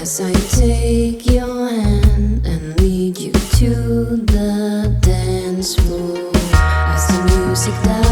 As I take your hand and lead you to the dance floor, as the music dies.